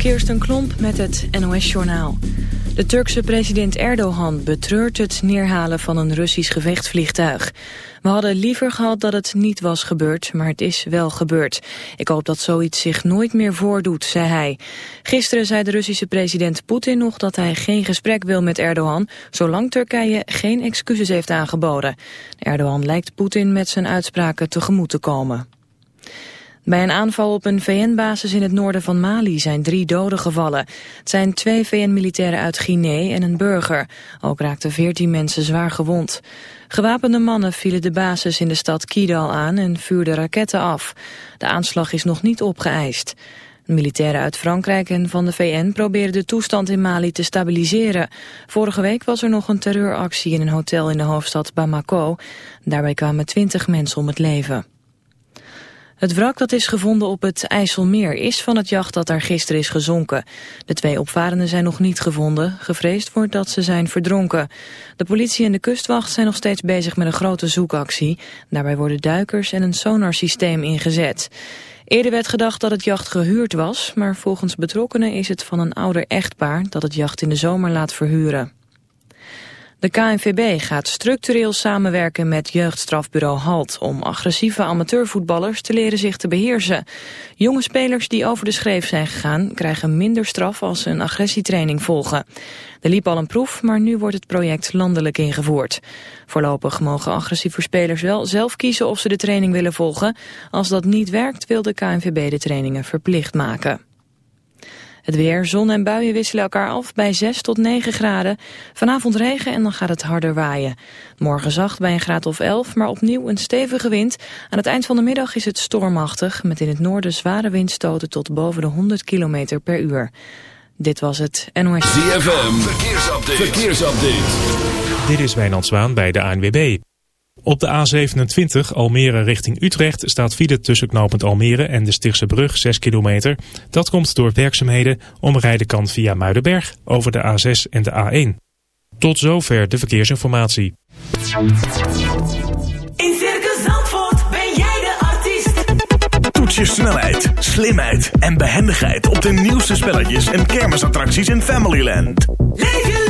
Kirsten Klomp met het NOS-journaal. De Turkse president Erdogan betreurt het neerhalen van een Russisch gevechtsvliegtuig. We hadden liever gehad dat het niet was gebeurd, maar het is wel gebeurd. Ik hoop dat zoiets zich nooit meer voordoet, zei hij. Gisteren zei de Russische president Poetin nog dat hij geen gesprek wil met Erdogan... zolang Turkije geen excuses heeft aangeboden. Erdogan lijkt Poetin met zijn uitspraken tegemoet te komen. Bij een aanval op een VN-basis in het noorden van Mali zijn drie doden gevallen. Het zijn twee VN-militairen uit Guinea en een burger. Ook raakten veertien mensen zwaar gewond. Gewapende mannen vielen de basis in de stad Kidal aan en vuurden raketten af. De aanslag is nog niet opgeëist. Militairen uit Frankrijk en van de VN proberen de toestand in Mali te stabiliseren. Vorige week was er nog een terreuractie in een hotel in de hoofdstad Bamako. Daarbij kwamen twintig mensen om het leven. Het wrak dat is gevonden op het IJsselmeer is van het jacht dat daar gisteren is gezonken. De twee opvarenden zijn nog niet gevonden. Gevreesd wordt dat ze zijn verdronken. De politie en de kustwacht zijn nog steeds bezig met een grote zoekactie. Daarbij worden duikers en een sonarsysteem ingezet. Eerder werd gedacht dat het jacht gehuurd was, maar volgens betrokkenen is het van een ouder echtpaar dat het jacht in de zomer laat verhuren. De KNVB gaat structureel samenwerken met jeugdstrafbureau HALT... om agressieve amateurvoetballers te leren zich te beheersen. Jonge spelers die over de schreef zijn gegaan... krijgen minder straf als ze een agressietraining volgen. Er liep al een proef, maar nu wordt het project landelijk ingevoerd. Voorlopig mogen agressieve spelers wel zelf kiezen of ze de training willen volgen. Als dat niet werkt wil de KNVB de trainingen verplicht maken. Het weer, zon en buien wisselen elkaar af bij 6 tot 9 graden. Vanavond regen en dan gaat het harder waaien. Morgen zacht bij een graad of 11, maar opnieuw een stevige wind. Aan het eind van de middag is het stormachtig... met in het noorden zware windstoten tot boven de 100 km per uur. Dit was het NOS. ZFM, verkeersupdate. verkeersupdate. Dit is Wijnand Zwaan bij de ANWB. Op de A27 Almere richting Utrecht staat file tussen knooppunt Almere en de Stichtse brug 6 kilometer. Dat komt door werkzaamheden. Omrijden kan via Muidenberg over de A6 en de A1. Tot zover de verkeersinformatie. In Circus Zandvoort ben jij de artiest. Toets je snelheid, slimheid en behendigheid op de nieuwste spelletjes en kermisattracties in Familyland. Leef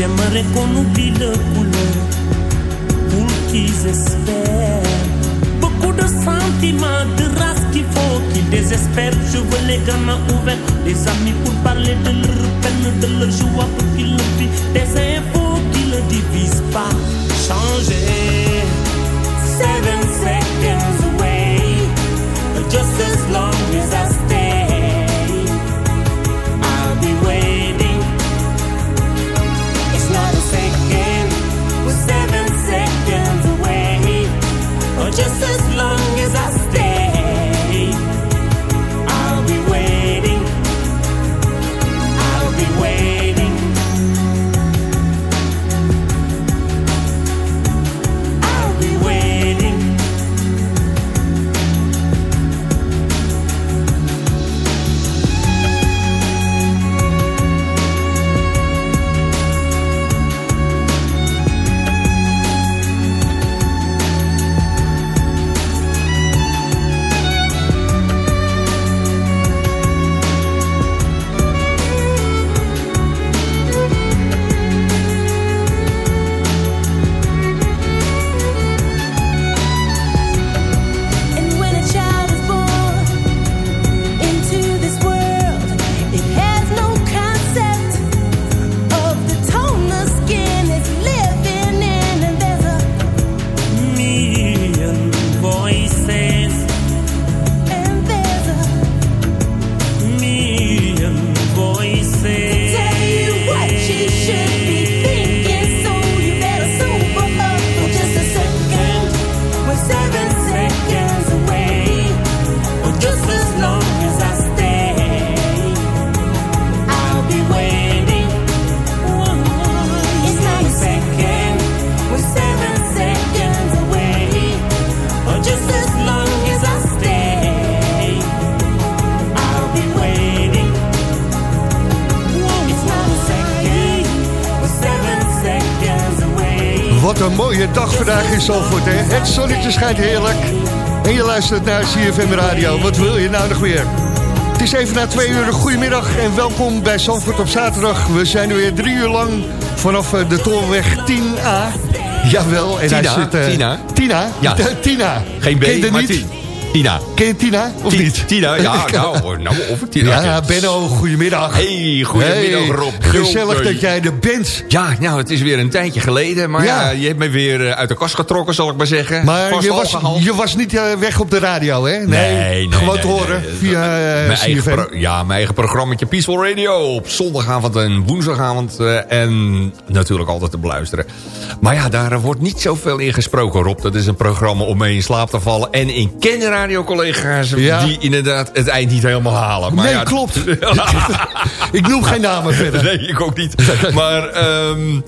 J'aimerais qu'on oublie le couleur pour qu'ils espèrent. Beaucoup de sentiments, de race qu'il faut qu'ils désespèrent. Je veux les gamins ouverts, les amis pour parler de leur peine, de leur joie pour qu'ils le vivent. Des infos qui ne divisent pas. Changer. Seven seconds away, just as long as I stay. Vandaag in Zandvoort, hè? Het zonnetje schijnt heerlijk. En je luistert naar CFM Radio. Wat wil je nou nog meer? Het is even na twee uur. Goedemiddag en welkom bij Zandvoort op zaterdag. We zijn er weer drie uur lang vanaf eh, de Tolweg 10A. Jawel. En Tina, hij zit, eh, Tina. Tina? Ja. Tina. Geen B, maar niet? Tina. Ken je Tina of niet? Tina, ja, nou, nou of ik Tina Ja. Benno, goedemiddag. Hey, goedemiddag Hey, Rob. Gezellig dat jij er bent. Ja, nou, het is weer een tijdje geleden. Maar ja, Ja. je hebt me weer eh, uit de kast getrokken, zal ik maar zeggen. Maar Vast je was, je was niet eh, weg op de radio, hè? Nee, nee, Gewoon nee, te horen via eh, mijn eigen pro- ja, mijn eigen programmaatje Peaceful Radio. Op zondagavond en woensdagavond. eh, en natuurlijk altijd te beluisteren. Maar ja, daar eh, wordt niet zoveel in gesproken, Rob. Dat is een programma om mee in slaap te vallen. En ik ken radiocollega's Ja. die inderdaad het eind niet helemaal halen. Maar nee, ja, klopt. ik noem geen namen verder. Nee, ik ook niet. Maar ehm,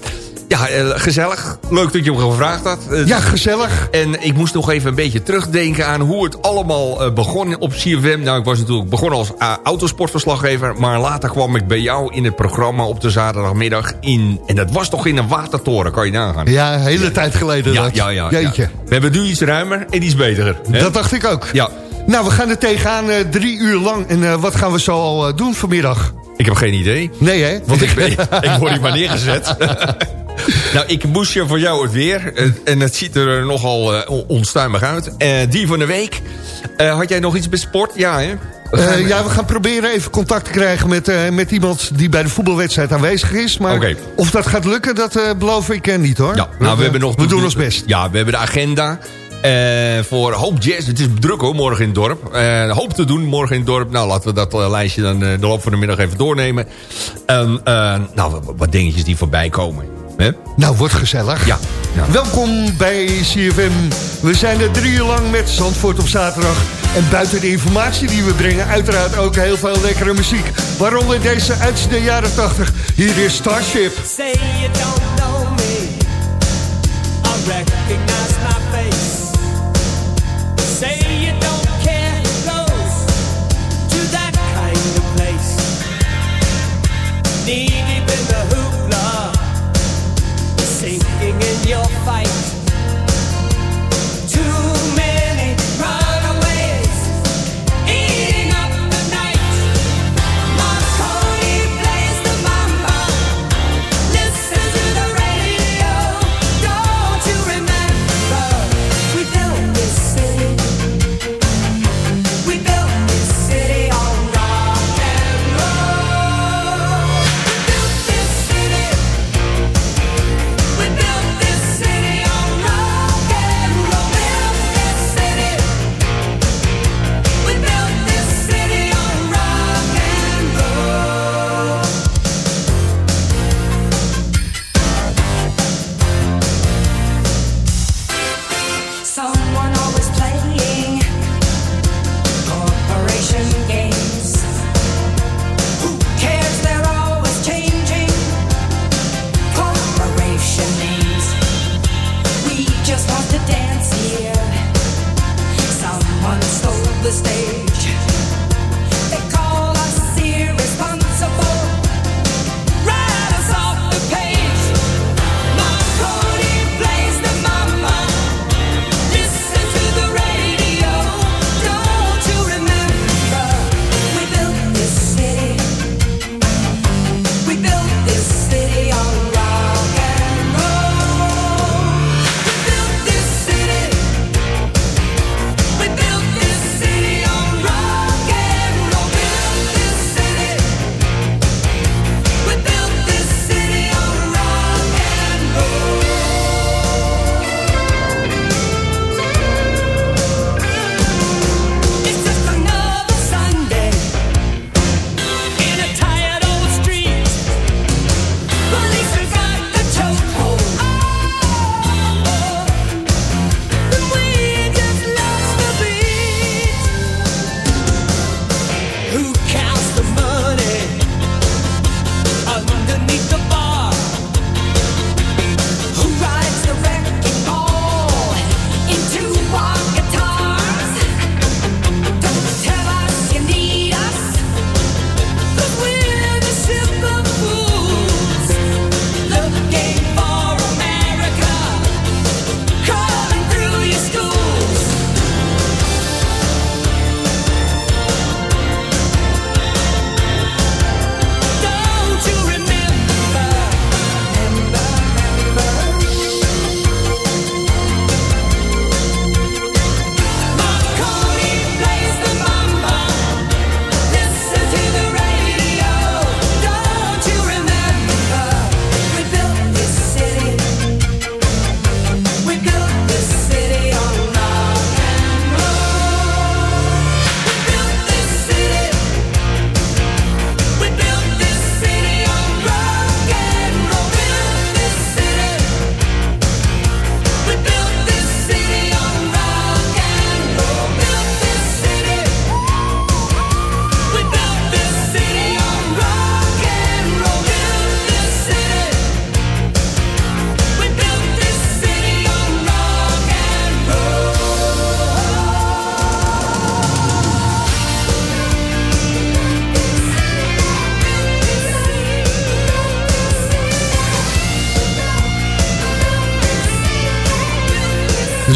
ja, eh, gezellig. Leuk dat je hem gevraagd had. Eh, Ja, gezellig. En ik moest nog even een beetje terugdenken aan hoe het allemaal eh, begon op CFM. Nou, ik was natuurlijk begonnen als uh, autosportverslaggever. Maar later kwam ik bij jou in het programma op de zaterdagmiddag in. En dat was toch in een watertoren, kan je nagaan. Ja, hele tijd geleden ja, dat. ja, ja, ja. Jeetje. We hebben nu iets ruimer en iets beter. hè? Dat dacht ik ook. Ja, Nou, we gaan er tegenaan drie uur lang. En wat gaan we zo al eh, doen vanmiddag? ik heb geen idee. Nee, hè? Want ik, ben, ik word hier maar neergezet. nou, ik moest je voor jou het weer. en het ziet er nogal eh, on- onstuimig uit. Eh, die van de week. Eh, had jij nog iets met sport? Ja, hè? Ja, we gaan proberen even contact te krijgen met, met iemand die bij de voetbalwedstrijd aanwezig is. Maar Oké. of dat gaat lukken, dat beloof ik niet hoor. Ja, nou, we, hebben nog... we doen ons best. Ja, we hebben de agenda. voor Hoop Jazz. Het is druk hoor, morgen in het dorp. Hoop te doen morgen in het dorp. Nou, laten we dat lijstje dan de loop van de middag even doornemen. En, eh, nou, wat dingetjes die voorbij komen. Nou, wordt gezellig. Ja. ja. Welkom bij CFM. We zijn er drie uur lang met Zandvoort op zaterdag. En buiten de informatie die we brengen, uiteraard ook heel veel lekkere muziek. Waaronder deze uit de jaren 80. Hier is Starship. Say you don't know me. Your fight.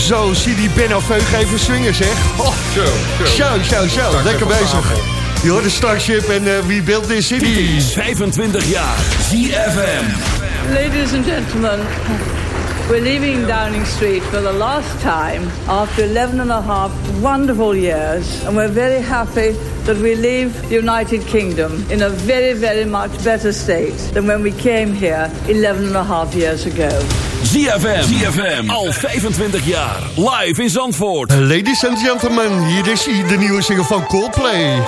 Zo, zie die Benno Veug even swingen, zeg. Oh, Zo, zo. zo, zo, zo. Lekker bezig. Je hoort de Starship en uh, We Built This Dit City. is 25 jaar ZFM. Ladies and gentlemen, we're leaving Downing Street for the last time after 11 and a half wonderful years. And we're very happy that we leave the United Kingdom in a very, very much better state than when we came here 11 and a half years ago. ZFM. ZFM. Al 25 jaar. Live in Zandvoort. Ladies and gentlemen, hier is de nieuwe single van Coldplay.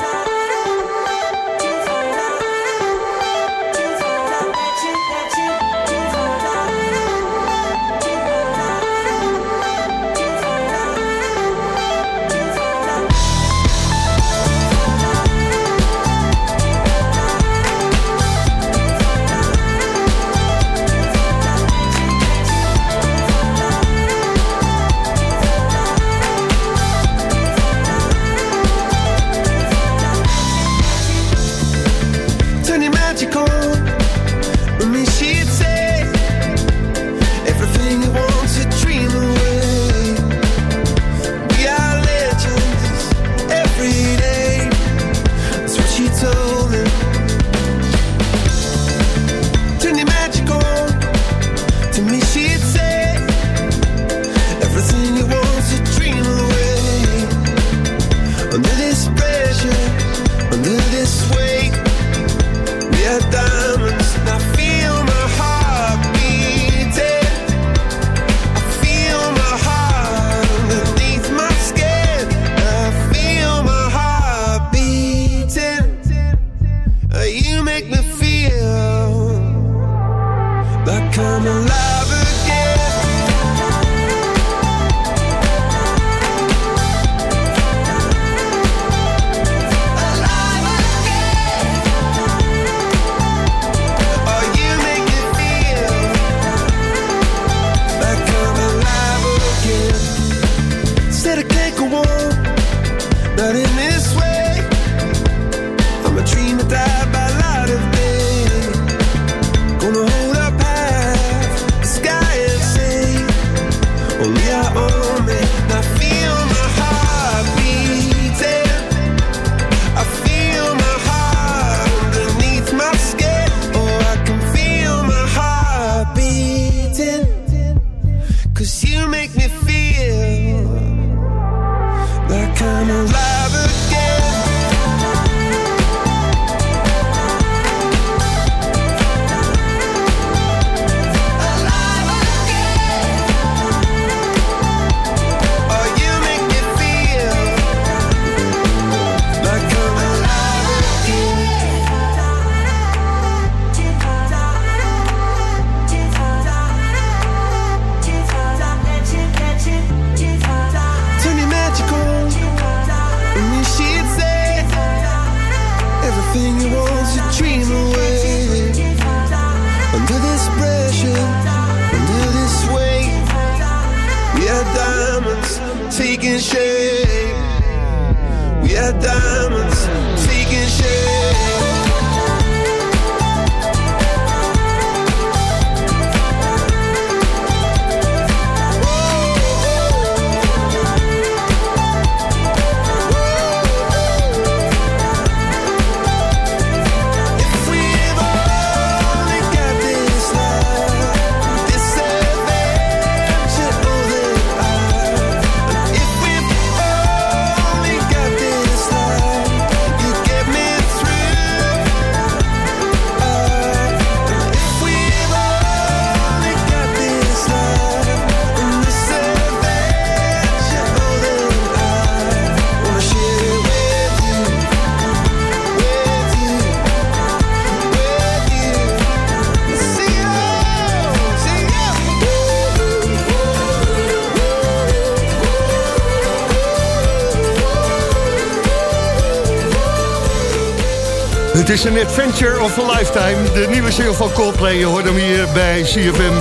Het is een adventure of a lifetime. De nieuwe single van Coldplay. Je hoort hem hier bij CFM.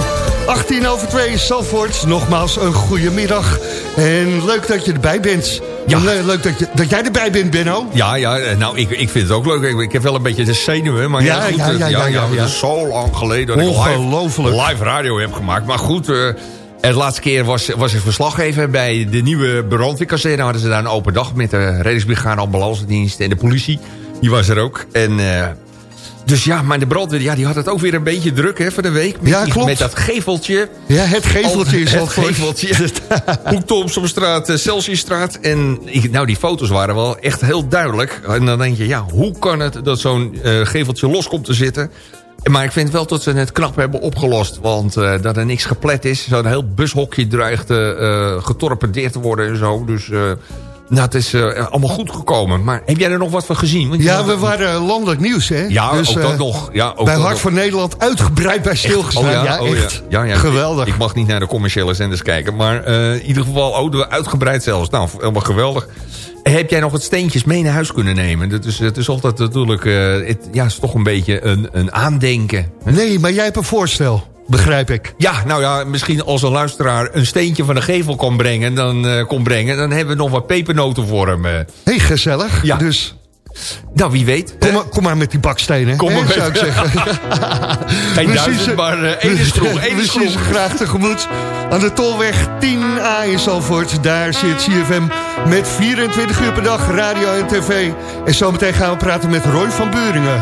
18 over 2 Zalvoort. Nogmaals een goede middag. En leuk dat je erbij bent. Ja. Le- Leuk dat, je, dat jij erbij bent, Benno. Ja, ja, eh, nou, ik, ik vind het ook leuk. Ik, ik heb wel een beetje de zenuwen, maar ja, Ja, goed, ja, eh, ja, ja, ja, Het ja. is zo lang geleden dat ik live, live radio heb gemaakt. Maar goed, eh, En de laatste keer was, was ik verslaggever bij de nieuwe brandweerkazerne. Hadden ze daar een open dag met de reddingsbrigade, ambulancedienst en de politie. Die was er ook. En, eh, dus ja, maar de brandweer ja, die had het ook weer een beetje druk hè, van de week. Met, Ja, klopt. Met dat geveltje. Ja, het geveltje is Het al voor. geveltje. Hoek Thompsonstraat, eh, Celsiusstraat. En ik, nou, die foto's waren wel echt heel duidelijk. En dan denk je, ja, hoe kan het dat zo'n eh, geveltje los komt te zitten? Maar ik vind wel dat ze het knap hebben opgelost. Want dat er niks geplet is. Zo'n heel bushokje dreigt getorpedeerd te worden en zo. Dus nou, het is eh, allemaal goed gekomen. Maar heb jij er nog wat van gezien? Want Ja, we waren landelijk nieuws, hè? Ja, Dus, ook dat eh, nog. Ja, ook bij Hart nog. voor Nederland uitgebreid bij stilgestaan. Oh ja, oh echt. Ja, ja. Geweldig. Ik, ik mag niet naar de commerciële zenders kijken. Maar eh, in ieder geval oh, uitgebreid zelfs. Nou, helemaal geweldig. Heb jij nog wat steentjes mee naar huis kunnen nemen? Dat is, het is altijd natuurlijk... eh, het, ja, is toch een beetje een, een aandenken. Nee, maar jij hebt een voorstel, begrijp ik. Ja, nou ja, misschien als een luisteraar een steentje van de gevel kon brengen... dan, eh, kon brengen, dan hebben we nog wat pepernoten voor hem. eh. hey, gezellig. Ja. Dus Nou, wie weet. kom, maar, kom maar met die bakstenen, Kom hè, maar met- zou ik zeggen. Geen duizend, maar eh, één is vroeg. Één We is zien ze vroeg. graag tegemoet aan de Tolweg 10A in Zalvoort. Daar zit CFM met 24 uur per dag radio en tv. En zometeen gaan we praten met Roy van Buringen.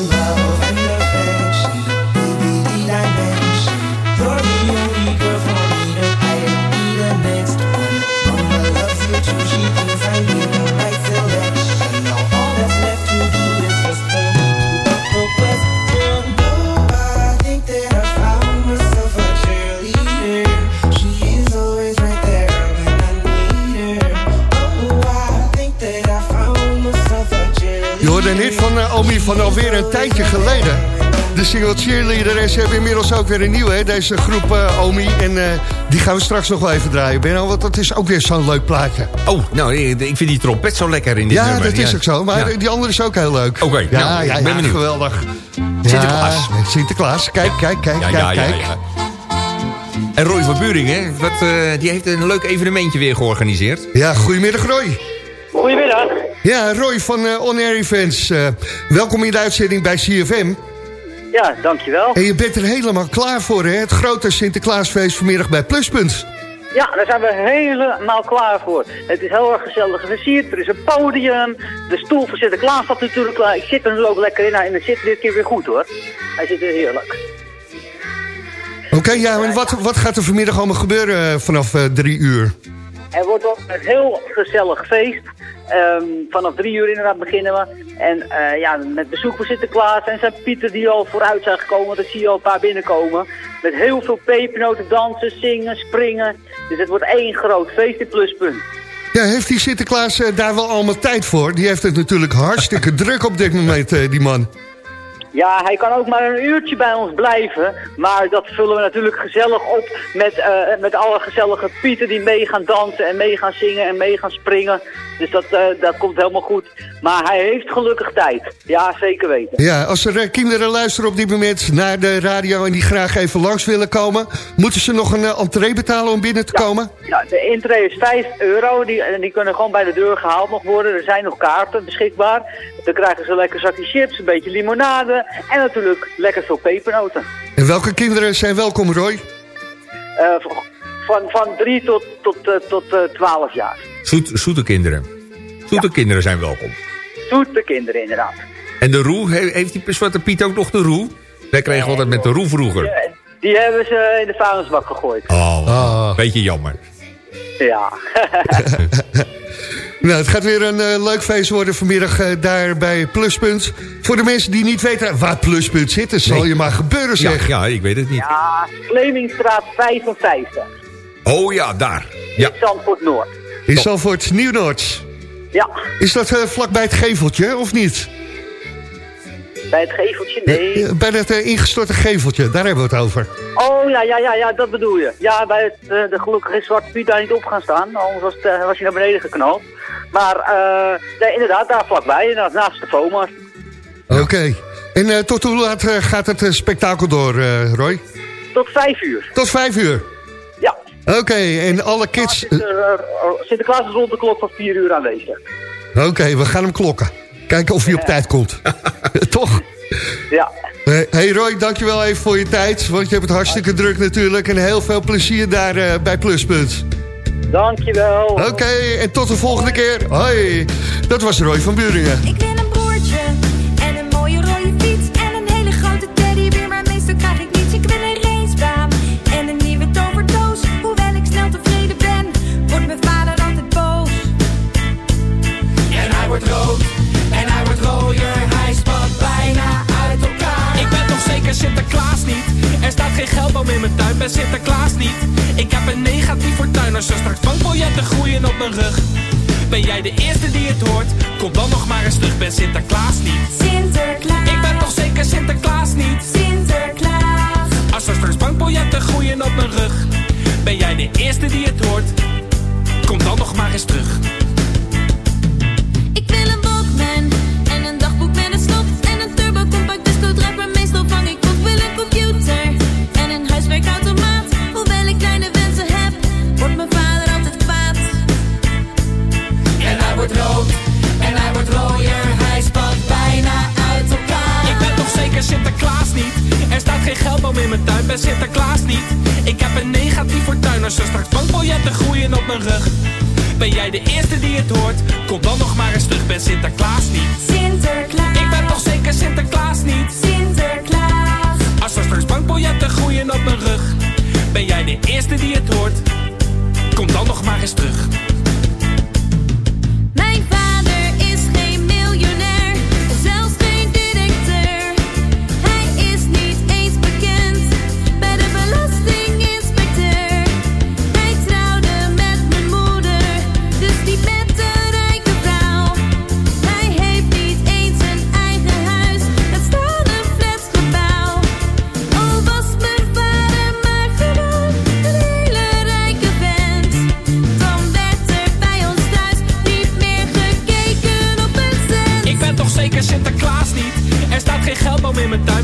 love Omi van alweer een tijdje geleden. De single Cheerleader. En ze hebben inmiddels ook weer een nieuwe, hè, deze groep eh, Omi. En eh, die gaan we straks nog wel even draaien, Benno. Want dat is ook weer zo'n leuk plaatje. Oh, nou, ik vind die trompet zo lekker in dit Ja, nummer. dat is ook zo. Maar Ja. die andere is ook heel leuk. Oké, ja, nou, ja, ik ben ja, benieuwd. geweldig. Sinterklaas. Ja, Sinterklaas. Kijk, kijk, kijk, Ja, kijk, ja, ja, kijk. ja. En Roy van Buring, hè, wat, eh, die heeft een leuk evenementje weer georganiseerd. Ja, goedemiddag Roy. Ja, Roy van eh On Air Events. eh, welkom in de uitzending bij CFM. Ja, dankjewel. En je bent er helemaal klaar voor, hè? Het grote Sinterklaasfeest vanmiddag bij Pluspunt. Ja, daar zijn we helemaal klaar voor. Het is heel erg gezellig versierd. Er is een podium. De stoel van Sinterklaas staat natuurlijk klaar. Ik zit er ook lekker in. Nou, En het zit dit keer weer goed hoor. Hij zit er heerlijk. Oké, ja, en wat, wat gaat er vanmiddag allemaal gebeuren eh, vanaf eh, drie uur? Er wordt ook een heel gezellig feest. Ehm, vanaf drie uur inderdaad beginnen we. En eh, ja, met bezoek van Sinterklaas en zijn Pieter die al vooruit zijn gekomen. Dat zie je al een paar binnenkomen. Met heel veel pepernoten, dansen, zingen, springen. Dus het wordt één groot feest in pluspunt. Ja, heeft die Sinterklaas eh, daar wel allemaal tijd voor? Die heeft het natuurlijk hartstikke druk op dit moment, eh, die man. Ja, hij kan ook maar een uurtje bij ons blijven. Maar dat vullen we natuurlijk gezellig op met, eh, met alle gezellige pieten die mee gaan dansen en mee gaan zingen en mee gaan springen. Dus dat, eh, dat komt helemaal goed. Maar hij heeft gelukkig tijd. Ja, zeker weten. Ja, als er eh, kinderen luisteren op dit moment naar de radio... en die graag even langs willen komen... moeten ze nog een entree betalen om binnen te komen? Ja, de intree is 5 euro. Die, en die kunnen gewoon bij de deur gehaald nog worden. Er zijn nog kaarten beschikbaar. Dan krijgen ze lekker zakje chips, een beetje limonade. En natuurlijk lekker veel pepernoten. En welke kinderen zijn welkom, Roy? Eh, van, van 3 tot, tot, eh, tot eh, 12 jaar. Zoet, zoete kinderen. Zoete kinderen zijn welkom. Zoete kinderen inderdaad. En de roe, he- heeft die Zwarte Piet ook nog de roe? Wij kregen altijd met de roe vroeger. Die hebben ze in de vuilnisbak gegooid. Oh, beetje jammer. Ja. Nou, het gaat weer een eh, leuk feest worden vanmiddag eh, daar bij Pluspunt. Voor de mensen die niet weten waar Pluspunt zit, dat zal Nee. je maar gebeuren Ja, zeg. ja, ik weet het niet. ja, Vlemingstraat 55. Oh ja, daar. Ja. Zandvoort Noord. In Zalvoort Nieuw-Noord. Ja, Is dat eh, vlakbij het geveltje, of niet? Bij het geveltje, nee. Bij dat eh, ingestorte geveltje, daar hebben we het over. Oh ja, ja, ja, ja, dat bedoel je. Ja, bij het, eh, de gelukkig is Zwarte Piet daar niet op gaan staan. Anders was, het, eh, was hij naar beneden geknald. Maar nee, inderdaad, daar vlakbij, inderdaad, naast de FOMA's. Oké. En tot hoe laat gaat het spektakel door, Roy? Tot vijf uur. Tot vijf uur. Ja. Oké, en alle kids... Sinterklaas is rond de klok van vier uur aanwezig. Oké, we gaan hem klokken. Kijken of hij op tijd komt. Toch? Ja. Hey Roy, dankjewel even voor je tijd. Want je hebt het hartstikke druk natuurlijk. En heel veel plezier daar eh, bij Pluspunt. Dankjewel. Oké, en tot de volgende keer. Hoi. Dat was Roy van Buringen.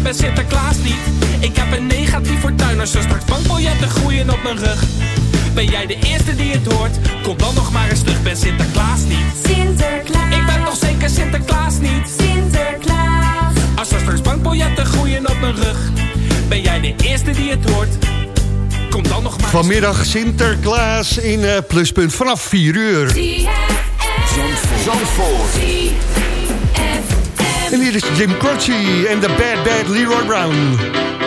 Ben Sinterklaas niet. Ik heb een negatief fortuin, als er straks bankbiljetten groeien op mijn rug. Ben jij de eerste die het hoort? Kom dan nog maar eens terug, ben Sinterklaas niet. Sinterklaas, Ik ben toch zeker Sinterklaas niet? Sinterklaas. Als er straks bankbiljetten groeien op mijn rug. Ben jij de eerste die het hoort? Kom dan nog maar eens Vanmiddag Sinterklaas in eh, Pluspunt vanaf 4 uur. En hier is Jim Croce en de Bad Bad Leroy Brown.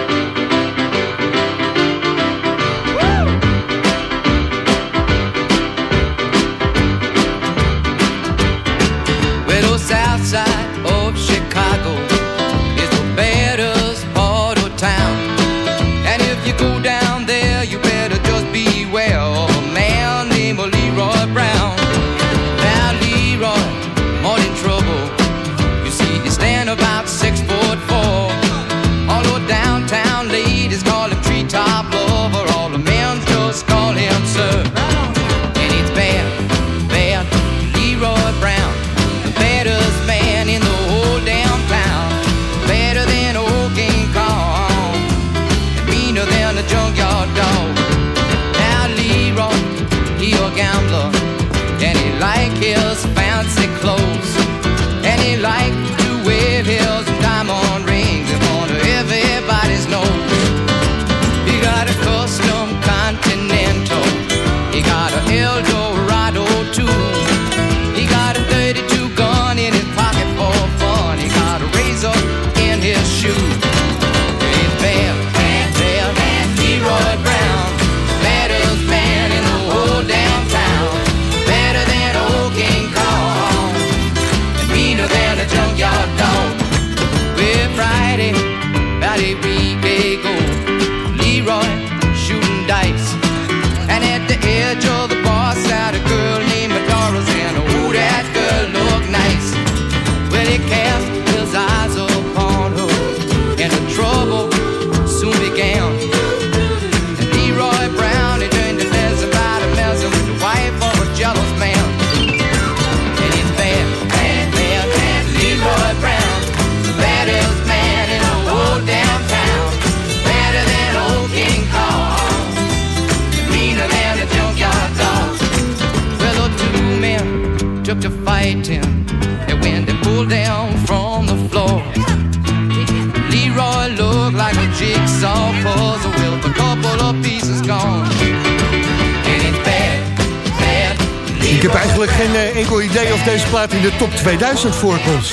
Ik heb eigenlijk geen eh, enkel idee of deze plaat in de top 2000 voorkomt.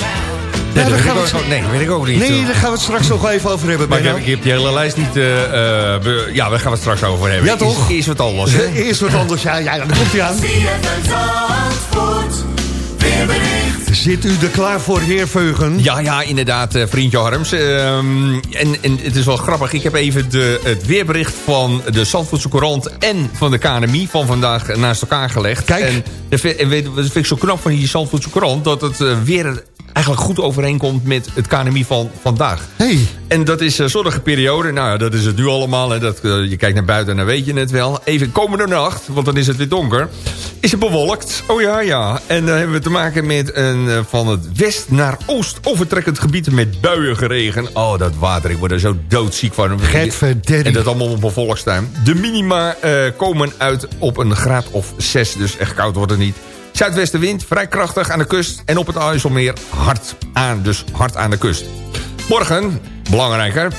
Nee, Ja, dat daar weet gaan ik we ook- nee, weet ik ook niet. Nee, daar gaan we het straks nog wel even over hebben. Maar ik heb, ik heb die hele lijst niet... eh, eh, be- ja, daar gaan we het straks over hebben. Ja, toch? Eerst, eerst wat anders, hè? Eerst wat anders, ja, ja, daar komt hij aan. Zit u er klaar voor, heer Veugen? Ja, ja, inderdaad, eh, vriendje Harms. Ehm, en, en het is wel grappig. Ik heb even de, het weerbericht van de Zandvoortse Courant... en van de KNMI van vandaag naast elkaar gelegd. Kijk. En, dat vind- en weet, wat vind ik zo knap van die Zandvoortse Courant... dat het eh, weer eigenlijk goed overeenkomt met het KNMI van vandaag. Hey. En dat is een zonnige periode. Nou ja, dat is het nu allemaal. Hè. Dat, eh, je kijkt naar buiten en dan weet je het wel. Even komende nacht, want dan is het weer donker. Is het bewolkt? Oh ja, ja. En dan hebben we te maken met een eh, van het west naar oost overtrekkend gebied met buiengeregen. Oh, dat water. Ik word er zo doodziek van. En dat allemaal op een volkstuin. De minima eh, komen uit op een graad of 6. Dus echt koud wordt het niet. Zuidwestenwind, vrij krachtig aan de kust. En op het IJsselmeer hard aan. Dus hard aan de kust. Morgen, belangrijker.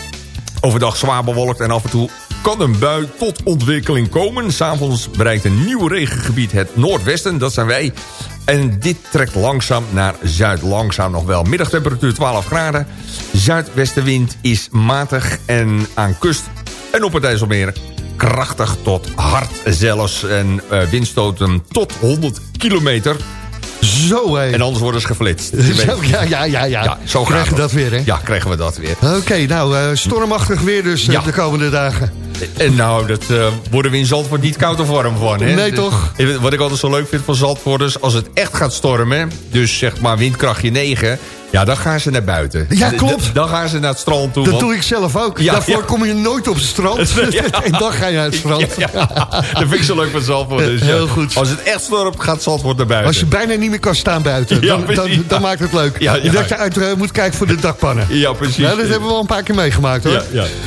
Overdag zwaar bewolkt en af en toe kan een bui tot ontwikkeling komen. S'avonds bereikt een nieuw regengebied het noordwesten. Dat zijn wij. En dit trekt langzaam naar zuid. Langzaam nog wel. Middagtemperatuur 12 graden. Zuidwestenwind is matig en aan kust en op het IJsselmeer krachtig tot hard zelfs. En eh, windstoten tot 100 kilometer. Zo, hé. En anders worden ze geflitst. Zo, ja, ja, ja, ja. Ja, zo Krijgen we dat weer, hè? Ja, krijgen we dat weer. Oké, nou, eh, stormachtig weer dus eh, Ja. de komende dagen. En nou, dat worden we in Zandvoort niet koud of warm van. Hè? Nee, toch? Wat ik altijd zo leuk vind van Zandvoorters... als het echt gaat stormen, dus zeg maar windkrachtje 9... ja, dan gaan ze naar buiten. Ja, klopt. Dan gaan ze naar het strand toe. Dat want- doe ik zelf ook. Ja, Daarvoor ja. kom je nooit op het strand. Ja. en dan ga je naar het strand. Dat vind ik zo leuk van Zandvoort. Dus. Heel goed. Als het echt stormt, gaat Zandvoort naar buiten. Als je bijna niet meer kan staan buiten, dan, dan, maakt het leuk. Ja. Dat je uit eh, moet kijken voor de dakpannen. Ja, precies. Nou, dat hebben we al een paar keer meegemaakt hoor.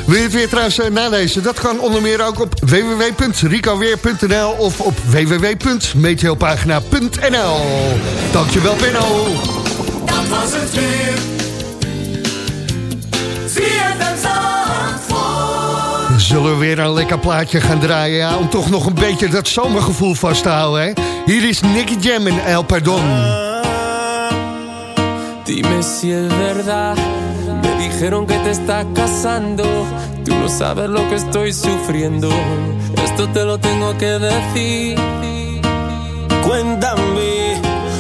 Wil je het weer trouwens eh, nalezen? Dat kan onder meer ook op www.ricoweer.nl of op www.meteopagina.nl. Dankjewel Benno. Dat was het weer. Zullen we weer een lekker plaatje gaan draaien ja, om toch nog een beetje dat zomergevoel vast te houden. Hè? Hier is Nicky Jam en El Pardon. Dime si es verdad. Me dijeron que te estás casando. Tú no sabes lo que estoy sufriendo. Esto te lo tengo que decir. Cuéntame,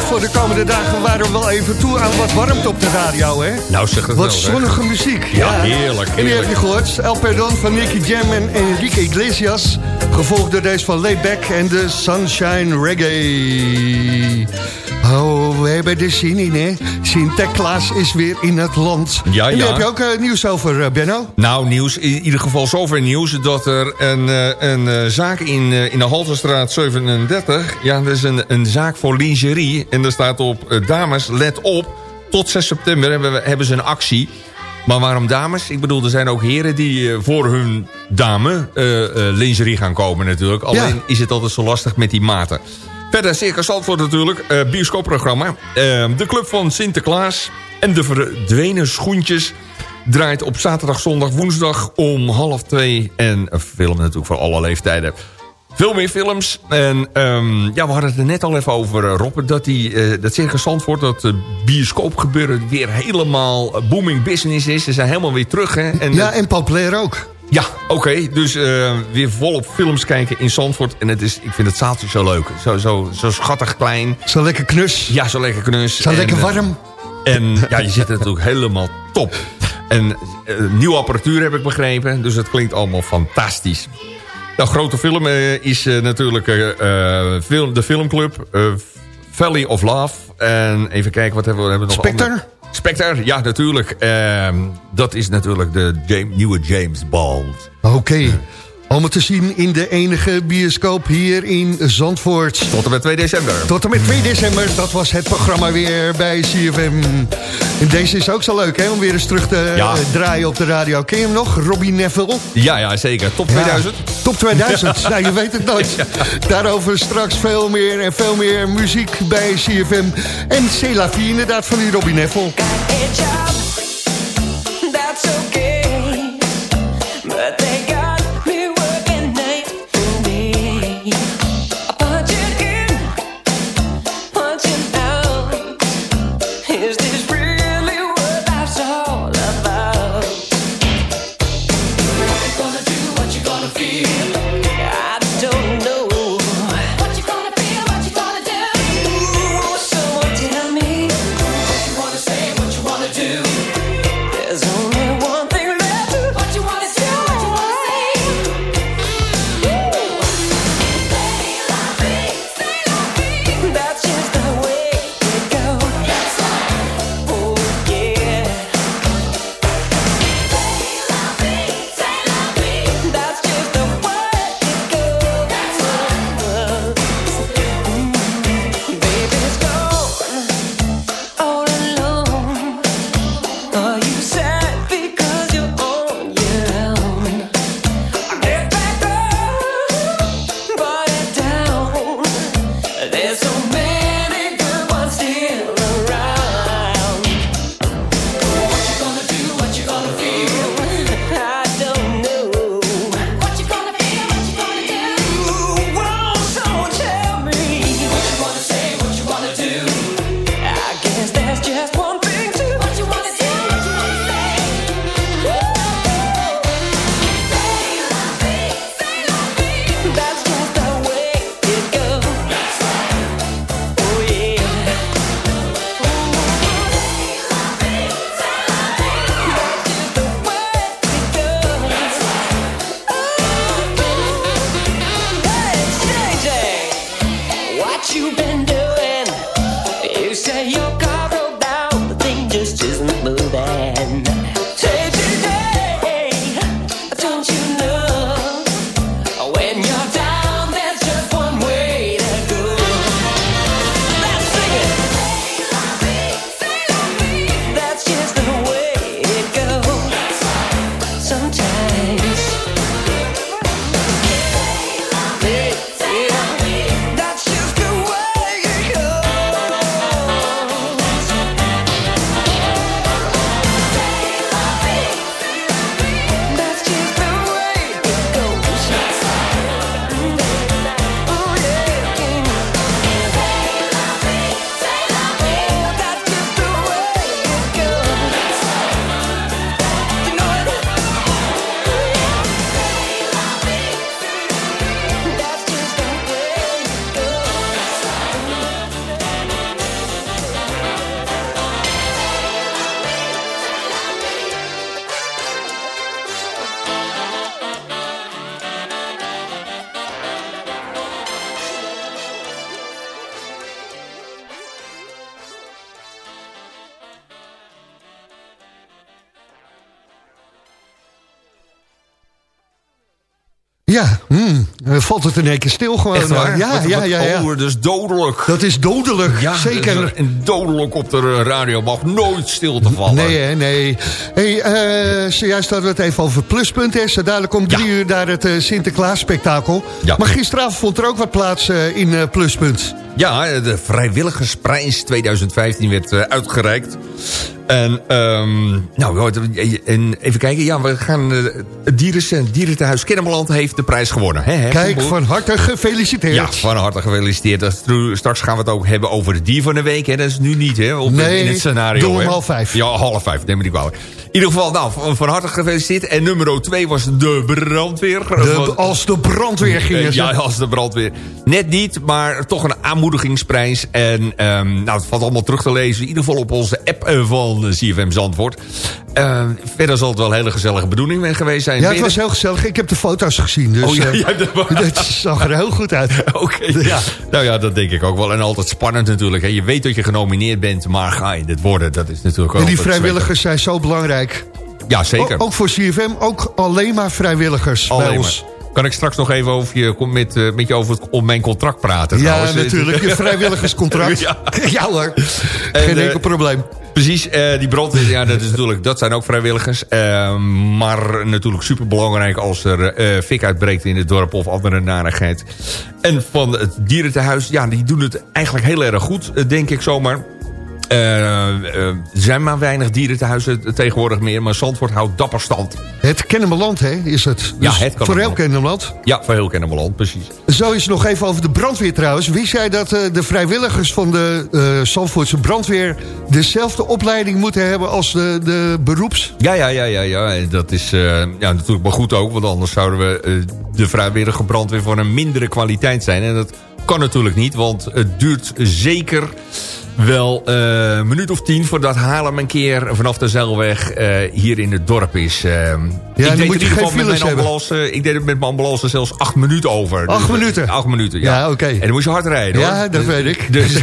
Voor de komende dagen waren we wel even toe aan wat warmte op de radio, hè? Nou, zeg het Wat wel, zonnige muziek. Ja, heerlijk, En die heb heerlijk. je gehoord. El Perdon van Nicky Jam en Enrique Iglesias. Gevolgd door deze van Layback en de Sunshine Reggae. Oh, we hebben er zin in, hè? Sinterklaas is weer in het land. Ja, en daar ja. heb je ook eh, nieuws over, eh, Benno? Nou, nieuws. In ieder geval zover nieuws dat er een, eh, een zaak in, in de Halterstraat 37... Ja, dat is een, een zaak voor lingerie. En daar staat op, dames, let op. Tot 6 september hebben, we, hebben ze een actie. Maar waarom dames? Ik bedoel, er zijn ook heren die voor hun dame lingerie gaan komen natuurlijk. Alleen is het altijd zo lastig met die maten. Verder Circus Zandvoort natuurlijk, eh bioscoopprogramma. Eh, de Club van Sinterklaas en de Verdwenen Schoentjes draait op zaterdag, zondag, woensdag om half twee. En een film natuurlijk voor alle leeftijden. Veel meer films. En ehm, ja, we hadden het er net al even over, eh, Rob. Dat, die, eh, dat Circus Zandvoort, dat uh, bioscoopgebeuren weer helemaal booming business is. Ze zijn helemaal weer terug. Hè? En, Ja, en populair ook. Ja, oké. Dus eh, weer volop films kijken in Zandvoort. En het is, ik vind het zaaltje zo leuk. Zo, zo, zo schattig klein. Zo lekker knus. Ja, zo lekker knus. Zo En, lekker eh, warm. En ja, je zit er natuurlijk helemaal top. En eh, nieuwe apparatuur heb ik begrepen. Dus het klinkt allemaal fantastisch. Nou, grote film is natuurlijk film, de filmclub Valley of Love. En even kijken, wat hebben we, hebben we nog Spectre? andere- Spectre, ja, natuurlijk. Ehm, dat is natuurlijk de James- nieuwe James Bond. Oké. Allemaal te zien in de enige bioscoop hier in Zandvoort. Tot en met 2 december. Tot en met 2 december, dat was het programma weer bij CFM. En deze is ook zo leuk, hè, om weer eens terug te Ja. eh, draaien op de radio. Ken je hem nog? Robbie Neville? Ja, ja, zeker. Top Ja, 2000. top 2000, nou je weet het nooit. Daarover straks veel meer en veel meer muziek bij CFM. En C'est la vie inderdaad van die Robbie Neville. That's okay, hmm, dan valt het in één keer stil gewoon. Echt waar? Ja, Wat- ja, wat- ja, ja. Oh, dat is dodelijk. Dat is dodelijk, Ja, zeker. En dodelijk op de eh, radio mag nooit stil te vallen. Nee, nee. Hey, eh, zojuist hadden we het even over pluspunt. Hè. Zo dadelijk om drie uur daar het eh, Sinterklaas-spektakel. Maar gisteravond vond er ook wat plaats eh, in eh, pluspunt. Ja, de Vrijwilligersprijs 2015 werd eh, uitgereikt. En, ehm, nou, even kijken. Ja, we gaan, eh, het dieren, dierentehuis Kennemerland heeft de prijs gewonnen. Kijk, van harte gefeliciteerd. Ja, van harte gefeliciteerd. Dat is tru- Straks gaan we het ook hebben over het dier van de week. Hè. Dat is nu niet, hè, op, Nee, in het scenario. doe hè. half vijf. Ja, half vijf, neem me niet kwalijk. In ieder geval, nou, van, van harte gefeliciteerd. En nummer twee was de brandweer. De- Van- als de brandweer gingen ze. Ja, als de brandweer. Net niet, maar toch een aanmoedigingsprijs. En ehm, nou, het valt allemaal terug te lezen. In ieder geval op onze app eh, van CFM Zandvoort. Ehm, verder zal het wel een hele gezellige bedoeling geweest zijn. Ja, het was heel gezellig. Ik heb de foto's gezien. Dus, Oh, ja, eh, dat zag er heel goed uit. Oké, ja. Nou ja, dat denk ik ook wel. En altijd spannend natuurlijk. Hè. Je weet dat je genomineerd bent, maar ga je dit worden? Dat is natuurlijk ook En die vrijwilligers zijn zo belangrijk. Ja, zeker. O- ook voor CFM, ook alleen maar vrijwilligers bij ons. maar. Kan ik straks nog even over je, met, eh, met je over het, om mijn contract praten? Ja, trouwens? natuurlijk. Je vrijwilligerscontract. Ja. ja hoor. En, Geen eh, enkel probleem. Precies, eh, die brandweer, ja, dat, is natuurlijk, dat zijn ook vrijwilligers. Maar natuurlijk superbelangrijk als er eh fik uitbreekt in het dorp of andere narigheid. En van het dierentehuis, ja, die doen het eigenlijk heel erg goed, denk ik zomaar. Eh, eh, er zijn maar weinig dierentehuizen tegenwoordig meer, maar Zandvoort houdt dapper stand. Het Kennemerland, hè, is het. Dus Ja, het Voor heel Kennemerland. Ja, voor heel Kennemerland, precies. Zo is het nog even over de brandweer trouwens. Wist jij dat eh, de vrijwilligers van de eh Zandvoortse brandweer... dezelfde opleiding moeten hebben als de, de beroeps? Ja, ja, ja, ja, ja. Dat is ja, natuurlijk maar goed ook. Want anders zouden we de vrijwillige brandweer van een mindere kwaliteit zijn. En dat kan natuurlijk niet. Want het duurt zeker wel eh, een minuut of tien... voordat Haarlem een keer vanaf de zeilweg eh, hier in het dorp is. Eh, dan ik deed moet in ieder geval met mijn hebben. ambulance... Ik deed het met mijn ambulance zelfs acht minuten over. Acht Dus, minuten? Acht minuten, ja. Ja, oké. En dan moest je hard rijden, hoor. Ja, dat weet ik. Dus,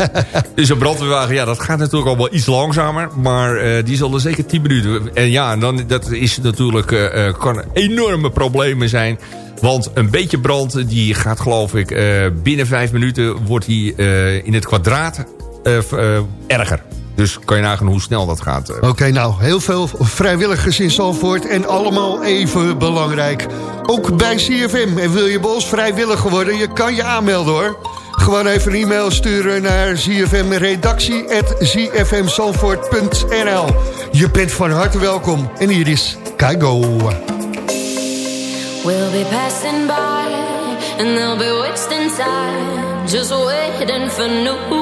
dus een brandweerwagen, ja, dat gaat natuurlijk allemaal iets langzamer. Maar eh, die zal er zeker 10 minuten. En ja, dan, dat is natuurlijk, eh, eh, kan enorme problemen zijn. Want een beetje brand, die gaat geloof ik... eh, binnen vijf minuten wordt die eh, in het kwadraat eh, eh, erger. Dus kan je nagaan hoe snel dat gaat. eh. Oké, nou, heel veel vrijwilligers in Zandvoort en allemaal even belangrijk. Ook bij CFM. En wil je bij ons vrijwilliger worden, je kan je aanmelden hoor. Gewoon even een e-mail sturen naar zfmredactie.zfmzandvoort.nl Je bent van harte welkom. En hier is Kaigo. We'll be passing by and they'll be wasting time just waiting for new.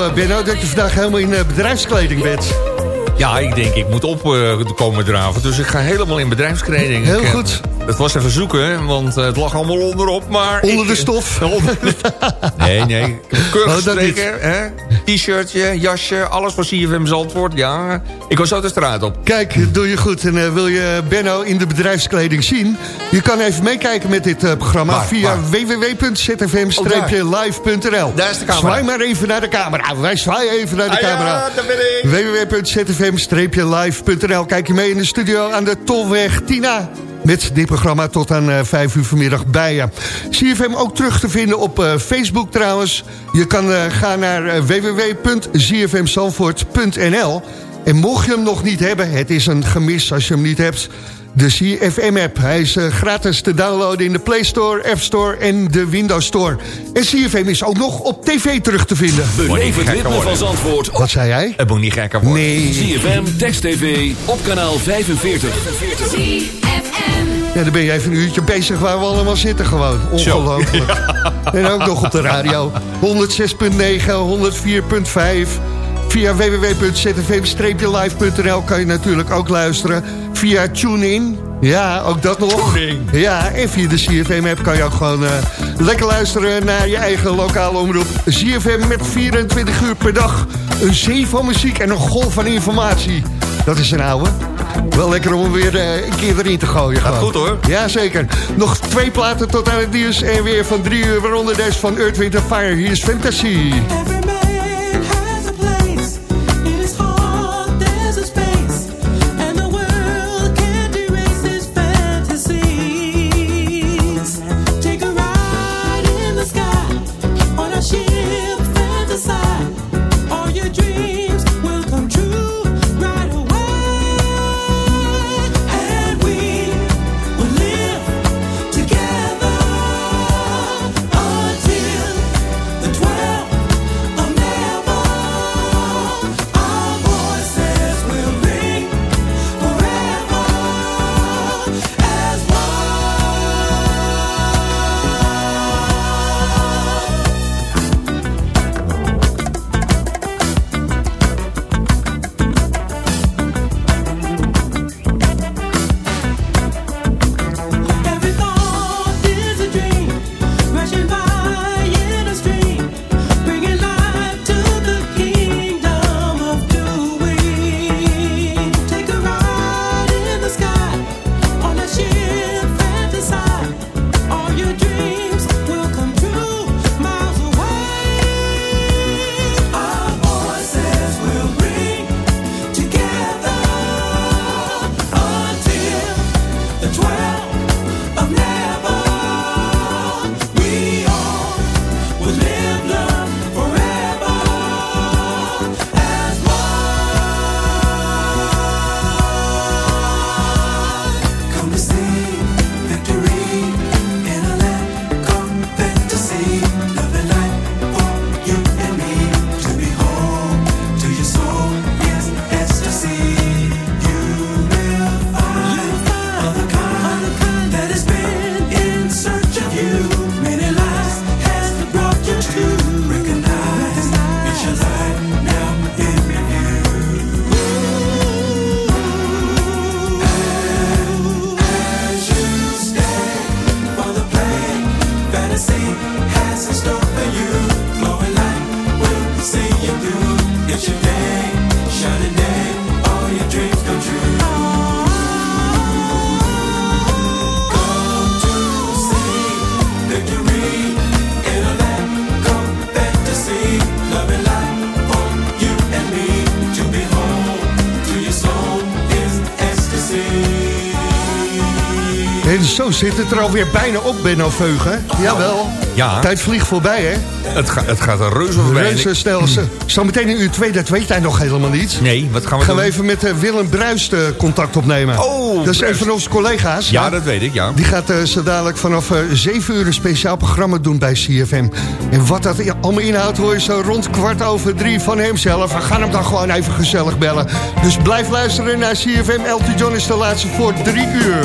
Jou, eh, Benno, dat je vandaag helemaal in eh, bedrijfskleding bent. Ja, ik denk ik moet op eh, komen draven. Dus ik ga helemaal in bedrijfskleding. Heel goed. Het was even zoeken, want het lag allemaal onderop. Maar Onder ik- de stof. Onder de- nee, nee. Keurig Oh, hè? T-shirtje, jasje, alles van CFM Zandvoort. Ja, ik was zo de straat op. Kijk, doe je goed. En eh, wil je Benno in de bedrijfskleding zien? Je kan even meekijken met dit eh, programma via www.zfm-live.nl. Daar is de camera. Zwaai maar even naar de camera. Wij zwaaien even naar de Ah, ja, camera. daar ben ik. www.zfm-live.nl Kijk je mee in de studio aan de Tolweg Tina. Met dit programma tot aan eh, 5 uur vanmiddag bij je. CFM ook terug te vinden op eh, Facebook trouwens. Je kan eh, gaan naar eh, www.zfmzandvoort.nl En mocht je hem nog niet hebben, het is een gemis als je hem niet hebt... de CFM-app. Hij is eh, gratis te downloaden in de Play Store, App Store en de Windows Store. En CFM is ook nog op tv terug te vinden. Beleef het ritme van Zandvoort. Wat zei jij? Het moet niet gekker worden. Nee. CFM, Text TV, op kanaal 45. Ja, dan ben je even een uurtje bezig waar we allemaal zitten gewoon. Ongelooflijk. En ook nog op de radio. 106.9, 104.5. Via www.zfm-live.nl kan je natuurlijk ook luisteren. Via TuneIn. Ja, ook dat nog. Ja, en via de CFM-app kan je ook gewoon eh, lekker luisteren naar je eigen lokale omroep. CFM met 24 uur per dag. Een zee van muziek en een golf van informatie. Dat is een oude. Wel lekker om hem weer eh, een keer erin te gooien. Gaat gewoon. goed, hoor. Ja, zeker. Nog twee platen tot aan het nieuws. En weer van drie uur, waaronder deze van Earth, Wind Fire. Hier is Fantasy. En zo zit het er alweer bijna op, Benno Veugen. Jawel. Ja. Tijd vliegt voorbij, hè? Het, ga- het gaat een reuze voorbij. Reuze snel. Zometeen in uur 2, dat weet hij nog helemaal niet. Nee, wat gaan we Gaan we doen? even met eh, Willem Bruist eh, contact opnemen. Oh, Dat is een van onze collega's. Ja, dat weet ik, ja. Die gaat eh, zo dadelijk vanaf eh 7 uur een speciaal programma doen bij CFM. En wat dat allemaal inhoudt hoor je zo rond kwart over drie van hemzelf. We gaan hem dan gewoon even gezellig bellen. Dus blijf luisteren naar CFM. Elton John is de laatste voor drie uur.